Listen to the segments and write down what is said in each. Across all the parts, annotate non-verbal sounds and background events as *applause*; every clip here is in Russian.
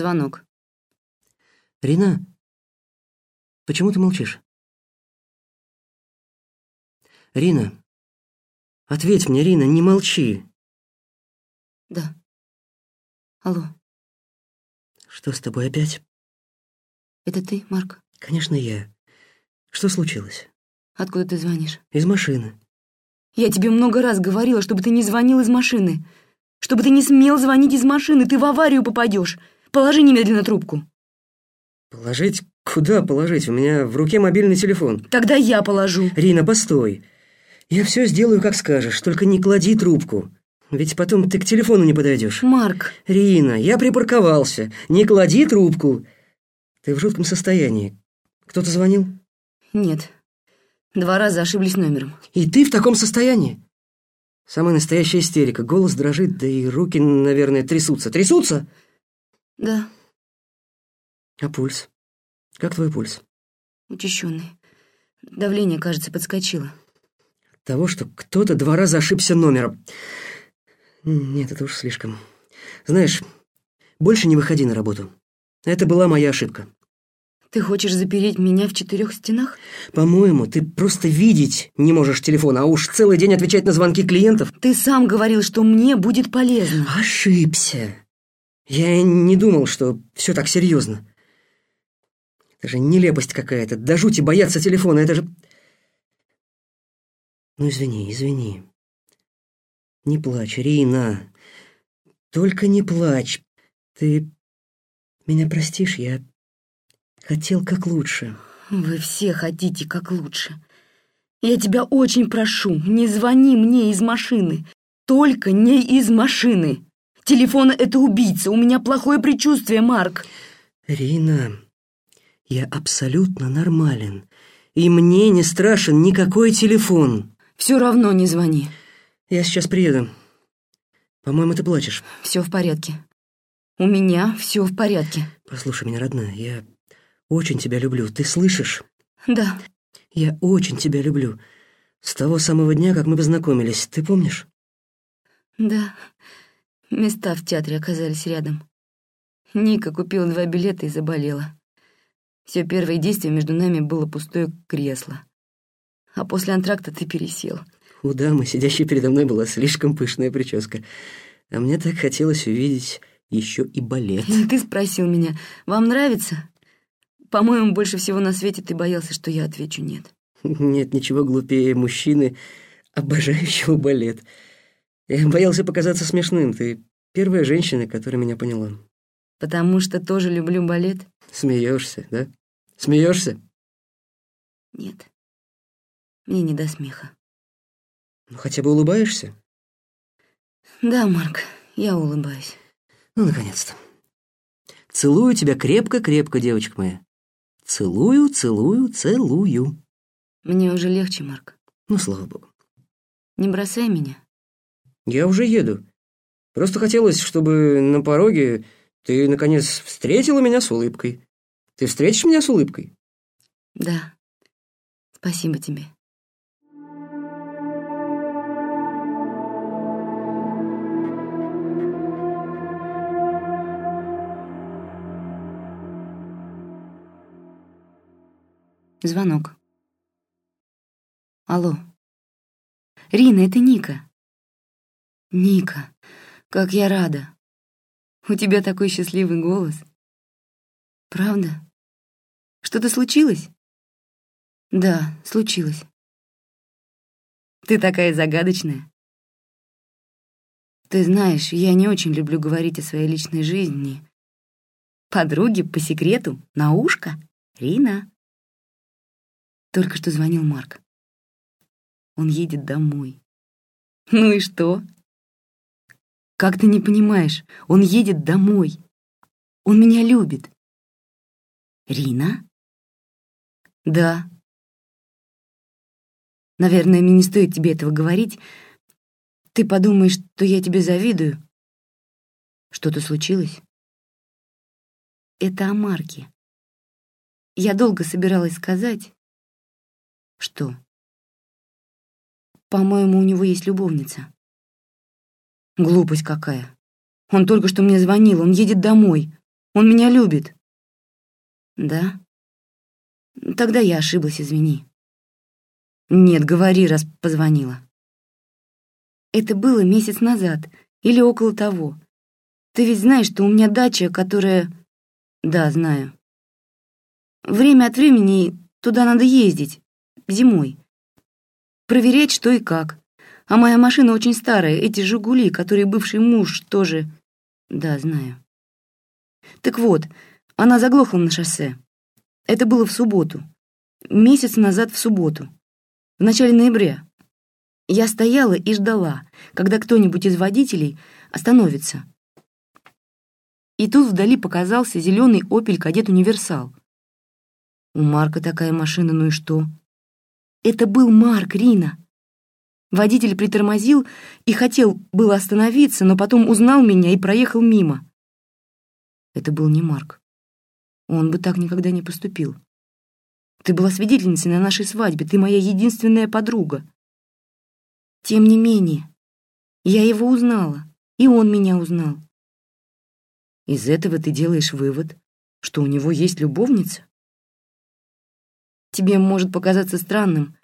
Звонок. Рина, почему ты молчишь? Рина, ответь мне, Рина, не молчи. Да. Алло, Что с тобой опять? это ты, Марк? Конечно, я. Что случилось? Откуда ты звонишь? Из машины. Я тебе много раз говорила, чтобы ты не звонил из машины. Чтобы ты не смел звонить из машины, ты в аварию попадешь. Положи немедленно трубку. Положить? Куда положить? У меня в руке мобильный телефон. Тогда я положу. Рина, постой. Я все сделаю, как скажешь, только не клади трубку. Ведь потом ты к телефону не подойдешь. Марк, Рина, я припарковался. Не клади трубку. Ты в жутком состоянии. Кто-то звонил? нет. Два раза ошиблись номером. И ты в таком состоянии? Самая настоящая истерика. Голос дрожит, да и руки, наверное, трясутся. Трясутся? Да, А пульс? Как твой пульс? учащенный. Давление, кажется, подскочило. Того, что кто-то два раза ошибся номером. Нет, это уж слишком. Знаешь, больше не выходи на работу. Это была моя ошибка. Ты хочешь запереть меня в четырех стенах? По-моему, ты просто видеть не можешь телефон, а уж целый день отвечать на звонки клиентов. Ты сам говорил, что мне будет полезно. Ошибся. Я не думал, что все так серьезно. Это же нелепость какая-то. До жути бояться телефона. Это же... Ну, извини, извини. Не плачь, Рина. Только не плачь. Ты меня простишь? Я хотел как лучше. Вы все хотите как лучше. Я тебя очень прошу, не звони мне из машины. Только не из машины. Телефон — это убийца. У меня плохое предчувствие, Марк. Рина, я абсолютно нормален. И мне не страшен никакой телефон. Все равно не звони. Я сейчас приеду. По-моему, ты плачешь. Все в порядке. У меня все в порядке. Послушай меня, родная, я очень тебя люблю. Ты слышишь? Да, Я очень тебя люблю. С того самого дня, как мы познакомились. Ты помнишь? да. Места в театре оказались рядом. Ника купила два билета и заболела. Все первое действие между нами было пустое кресло. А после антракта ты пересел. У дамы, сидящей передо мной, была слишком пышная прическа. А мне так хотелось увидеть еще и балет. *laughs* Ты спросил меня, вам нравится? По-моему, больше всего на свете ты боялся, что я отвечу нет. Нет ничего глупее мужчины, обожающего балет. Я *laughs* боялся показаться смешным. Ты первая женщина, которая меня поняла. Потому что тоже люблю балет? Смеешься, да? Смеешься? Нет. Мне не до смеха. Ну, хотя бы улыбаешься? Да, Марк, я улыбаюсь. Ну, наконец-то. Целую тебя крепко-крепко, девочка моя. Целую, целую, целую. Мне уже легче, Марк. Ну, слава богу. Не бросай меня. Я уже еду. Просто хотелось, чтобы на пороге ты, наконец, встретила меня с улыбкой. Ты встретишь меня с улыбкой? Да. Спасибо тебе. Звонок. Алло. Рина, это Ника. Ника, как я рада. У тебя такой счастливый голос. Правда? Что-то случилось? Да, случилось. Ты такая загадочная. Ты знаешь, я не очень люблю говорить о своей личной жизни. Подруге по секрету, на ушко, Рина. Только что звонил Марк. Он едет домой. Ну и что? Как ты не понимаешь? Он едет домой. Он меня любит. Рина? Да. Наверное, мне не стоит тебе этого говорить. Ты подумаешь, что я тебе завидую. Что-то случилось? Это о Марке. Я долго собиралась сказать. Что? По-моему, у него есть любовница. Глупость какая. Он только что мне звонил, он едет домой. Он меня любит». «Да? Тогда я ошиблась, извини». «Нет, говори, раз позвонила». Это было месяц назад или около того. Ты ведь знаешь, что у меня дача, которая... Да, знаю. Время от времени туда надо ездить, зимой. Проверять, что и как. А моя машина очень старая, эти «Жигули», которые бывший муж тоже... Да, знаю. Так вот, она заглохла на шоссе. Это было в субботу. Месяц назад в субботу. В начале ноября. Я стояла и ждала, когда кто-нибудь из водителей остановится. И тут вдали показался зеленый «Опель Кадет Универсал». У Марка такая машина, ну и что? Это был Марк, Рина. Водитель притормозил и хотел было остановиться, но потом узнал меня и проехал мимо. Это был не Марк. Он бы так никогда не поступил. Ты была свидетельницей на нашей свадьбе, ты моя единственная подруга. Тем не менее, я его узнала, и он меня узнал. Из этого ты делаешь вывод, что у него есть любовница? Тебе может показаться странным,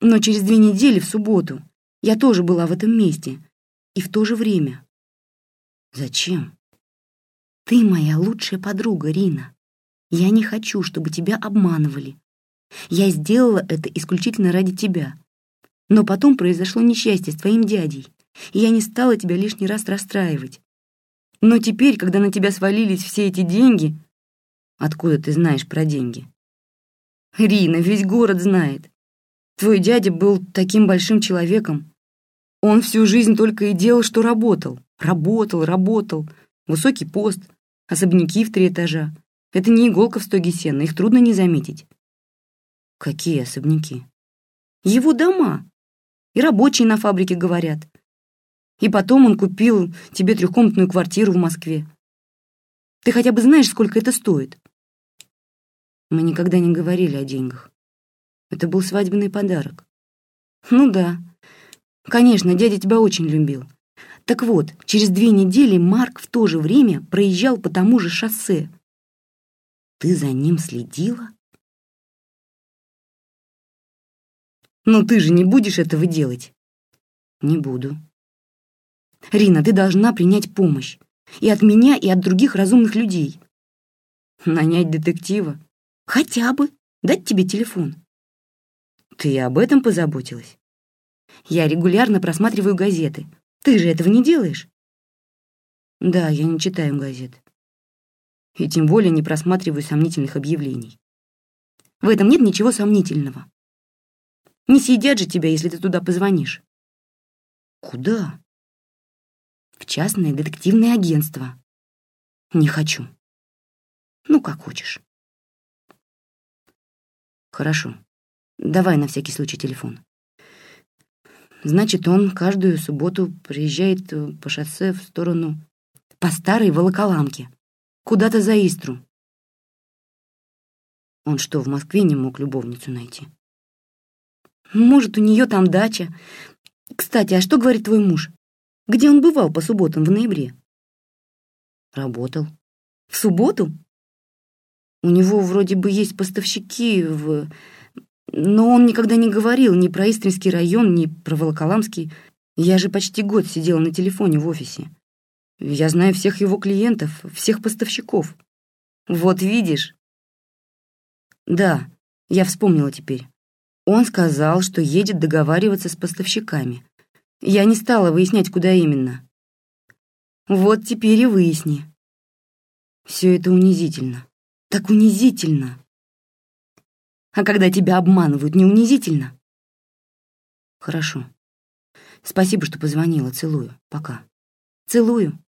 но через две недели, в субботу, я тоже была в этом месте и в то же время. Зачем? Ты моя лучшая подруга, Рина. Я не хочу, чтобы тебя обманывали. Я сделала это исключительно ради тебя. Но потом произошло несчастье с твоим дядей, и я не стала тебя лишний раз расстраивать. Но теперь, когда на тебя свалились все эти деньги... Откуда ты знаешь про деньги? Рина, весь город знает. Твой дядя был таким большим человеком. Он всю жизнь только и делал, что работал. Работал, работал. Высокий пост, особняки в три этажа. Это не иголка в стоге сена, их трудно не заметить. Какие особняки? Его дома и рабочие на фабрике говорят. И потом он купил тебе трехкомнатную квартиру в Москве. Ты хотя бы знаешь, сколько это стоит? Мы никогда не говорили о деньгах. Это был свадебный подарок. Ну да. Конечно, дядя тебя очень любил. Так вот, через две недели Марк в то же время проезжал по тому же шоссе. Ты за ним следила? Но ты же не будешь этого делать. Не буду. Рина, ты должна принять помощь. И от меня, и от других разумных людей. Нанять детектива? Хотя бы. Дать тебе телефон. Ты об этом позаботилась? Я регулярно просматриваю газеты. Ты же этого не делаешь? Да, я не читаю газет. И тем более не просматриваю сомнительных объявлений. В этом нет ничего сомнительного. Не съедят же тебя, если ты туда позвонишь. Куда? В частное детективное агентство. Не хочу. Ну, как хочешь. Хорошо. Давай на всякий случай телефон. Значит, он каждую субботу приезжает э, по шоссе в сторону... По старой Волоколамке. Куда-то за Истру. Он что, в Москве не мог любовницу найти? Может, у нее там дача. Кстати, а что говорит твой муж? Где он бывал по субботам в ноябре? Работал. В субботу? У него вроде бы есть поставщики в... Но он никогда не говорил ни про Истринский район, ни про Волоколамский. Я же почти год сидела на телефоне в офисе. Я знаю всех его клиентов, всех поставщиков. Вот видишь? Да, я вспомнила теперь. Он сказал, что едет договариваться с поставщиками. Я не стала выяснять, куда именно. Вот теперь и выясни. Все это унизительно. Так унизительно. А когда тебя обманывают, не унизительно? Хорошо. Спасибо, что позвонила. Целую. Пока. Целую.